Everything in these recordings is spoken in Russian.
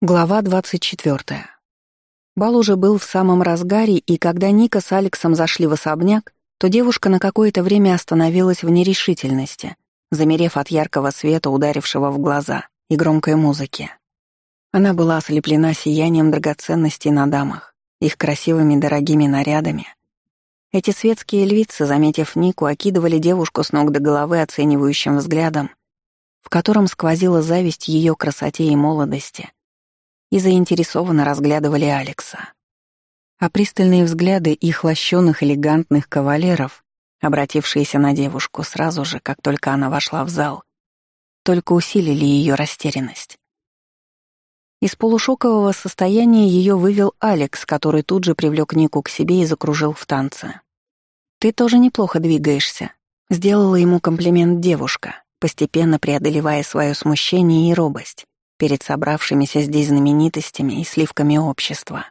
Глава 24. Бал уже был в самом разгаре, и когда Ника с Алексом зашли в особняк, то девушка на какое-то время остановилась в нерешительности, замерев от яркого света, ударившего в глаза, и громкой музыки. Она была ослеплена сиянием драгоценностей на дамах, их красивыми дорогими нарядами. Эти светские львицы, заметив Нику, окидывали девушку с ног до головы оценивающим взглядом, в котором сквозила зависть ее красоте и молодости — и заинтересованно разглядывали Алекса. А пристальные взгляды их лощенных элегантных кавалеров, обратившиеся на девушку сразу же, как только она вошла в зал, только усилили ее растерянность. Из полушокового состояния ее вывел Алекс, который тут же привлек Нику к себе и закружил в танце. «Ты тоже неплохо двигаешься», — сделала ему комплимент девушка, постепенно преодолевая свое смущение и робость перед собравшимися здесь знаменитостями и сливками общества.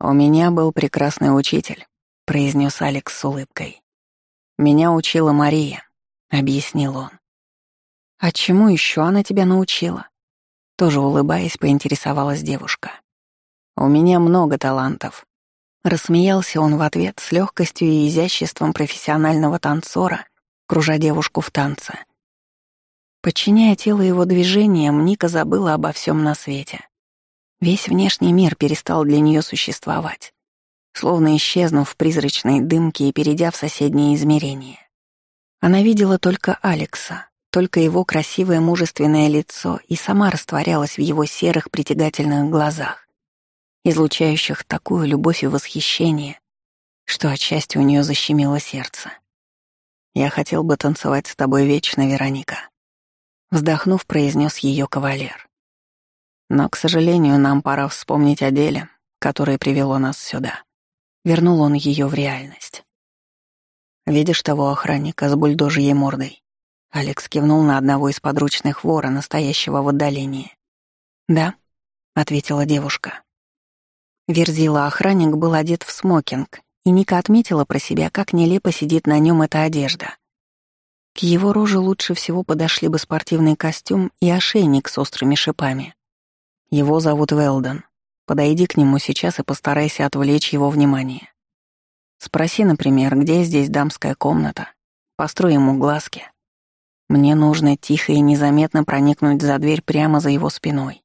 «У меня был прекрасный учитель», — произнес Алекс с улыбкой. «Меня учила Мария», — объяснил он. «А чему еще она тебя научила?» Тоже улыбаясь, поинтересовалась девушка. «У меня много талантов». Рассмеялся он в ответ с легкостью и изяществом профессионального танцора, кружа девушку в танце. Подчиняя тело его движениям, Ника забыла обо всем на свете. Весь внешний мир перестал для нее существовать, словно исчезнув в призрачной дымке и перейдя в соседнее измерение. Она видела только Алекса, только его красивое мужественное лицо и сама растворялась в его серых притягательных глазах, излучающих такую любовь и восхищение, что отчасти у нее защемило сердце. «Я хотел бы танцевать с тобой вечно, Вероника», Вздохнув, произнес ее кавалер. Но, к сожалению, нам пора вспомнить о деле, которое привело нас сюда. Вернул он ее в реальность. Видишь того охранника с бульдожьей мордой? Алекс кивнул на одного из подручных вора, настоящего в отдалении. «Да», — ответила девушка. Верзила охранник был одет в смокинг, и Ника отметила про себя, как нелепо сидит на нем эта одежда. К его роже лучше всего подошли бы спортивный костюм и ошейник с острыми шипами. Его зовут Велден. Подойди к нему сейчас и постарайся отвлечь его внимание. Спроси, например, где здесь дамская комната. Построй ему глазки. Мне нужно тихо и незаметно проникнуть за дверь прямо за его спиной.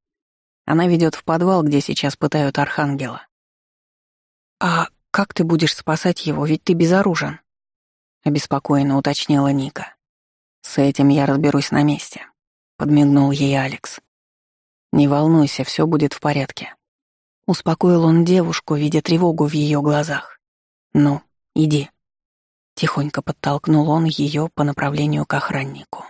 Она ведет в подвал, где сейчас пытают Архангела. «А как ты будешь спасать его, ведь ты безоружен?» — обеспокоенно уточнила Ника. «С этим я разберусь на месте», — подмигнул ей Алекс. «Не волнуйся, все будет в порядке». Успокоил он девушку, видя тревогу в ее глазах. «Ну, иди». Тихонько подтолкнул он ее по направлению к охраннику.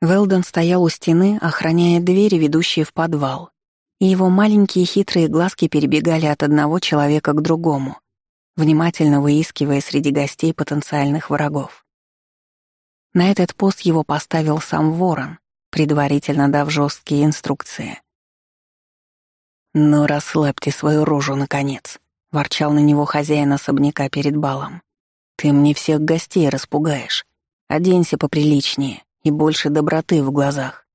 Велден стоял у стены, охраняя двери, ведущие в подвал, и его маленькие хитрые глазки перебегали от одного человека к другому, внимательно выискивая среди гостей потенциальных врагов. На этот пост его поставил сам Ворон, предварительно дав жесткие инструкции. «Ну, расслабьте свою рожу, наконец», — ворчал на него хозяин особняка перед балом. «Ты мне всех гостей распугаешь. Оденься поприличнее и больше доброты в глазах».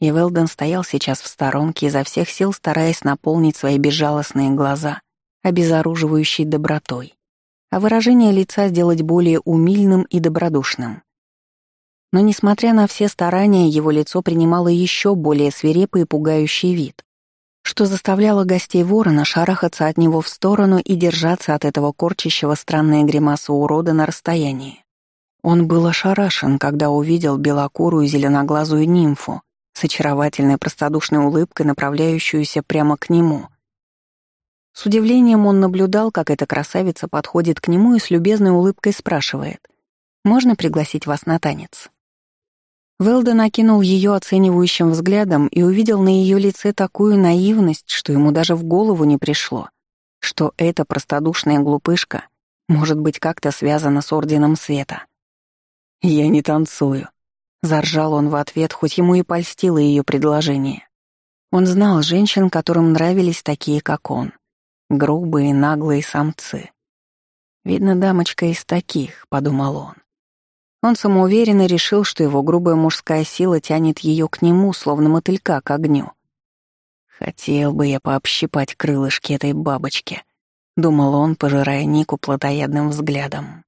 И Велден стоял сейчас в сторонке, изо всех сил стараясь наполнить свои безжалостные глаза обезоруживающей добротой а выражение лица сделать более умильным и добродушным. Но, несмотря на все старания, его лицо принимало еще более свирепый и пугающий вид, что заставляло гостей ворона шарахаться от него в сторону и держаться от этого корчащего странные гримасы урода на расстоянии. Он был ошарашен, когда увидел белокурую зеленоглазую нимфу с очаровательной простодушной улыбкой, направляющуюся прямо к нему — с удивлением он наблюдал, как эта красавица подходит к нему и с любезной улыбкой спрашивает. «Можно пригласить вас на танец?» Велден накинул ее оценивающим взглядом и увидел на ее лице такую наивность, что ему даже в голову не пришло, что эта простодушная глупышка может быть как-то связана с Орденом Света. «Я не танцую», — заржал он в ответ, хоть ему и польстило ее предложение. Он знал женщин, которым нравились такие, как он. Грубые, наглые самцы. Видно, дамочка из таких, подумал он. Он самоуверенно решил, что его грубая мужская сила тянет ее к нему, словно мотылька к огню. «Хотел бы я пообщипать крылышки этой бабочки», — думал он, пожирая Нику плотоядным взглядом.